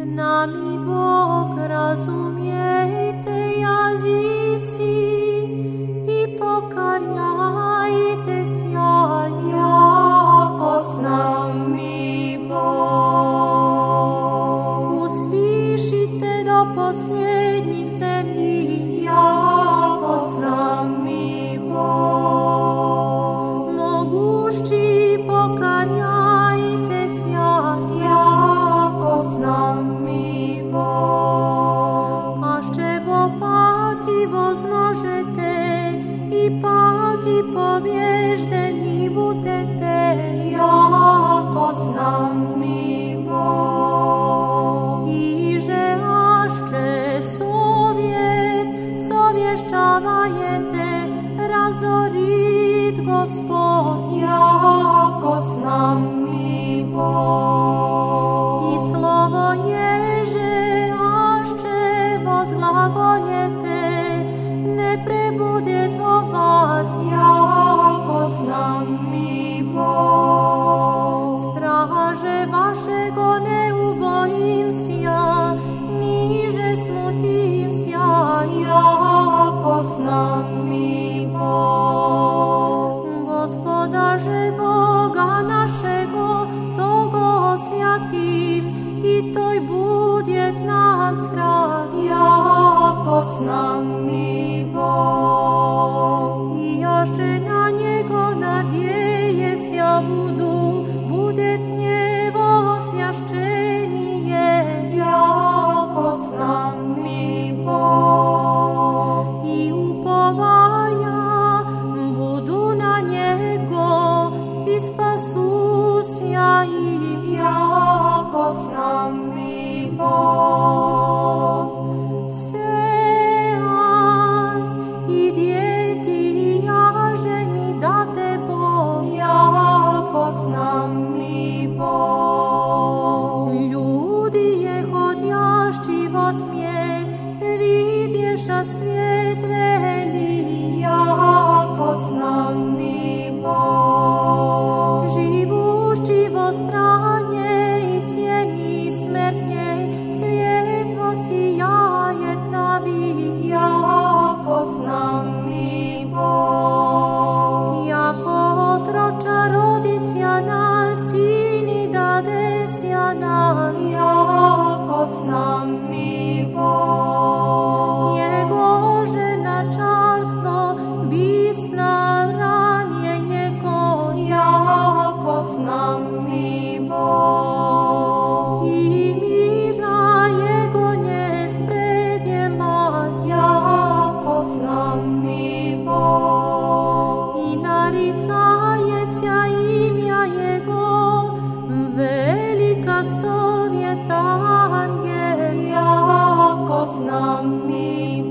z nami Bóg, rozumiej Ipak i pobježdeni budete, jako s nami Bog. Iže ašče sovjet, sovješćavajete, razorit Gospod, jako s nami Bog. I slovo je mi Bog, straže waszego ne ubojim sja, niže smutim sja, jako snam mi bo Gospodaže Boga našeg togo svatim. i toj budjet nam straja jako snam mi. sna mibo sve a i dijeti java ženi da debo java okosna mi bo ljudi je hod vot s čiji god mi je vi diješa sve svijetlo sijajet navi, jako s nami Bog. Jako otroča rodisja nam, sini dadesja nam, jako s nami Bog. imienia Jego, velika sowieta Angelia, jako z nami.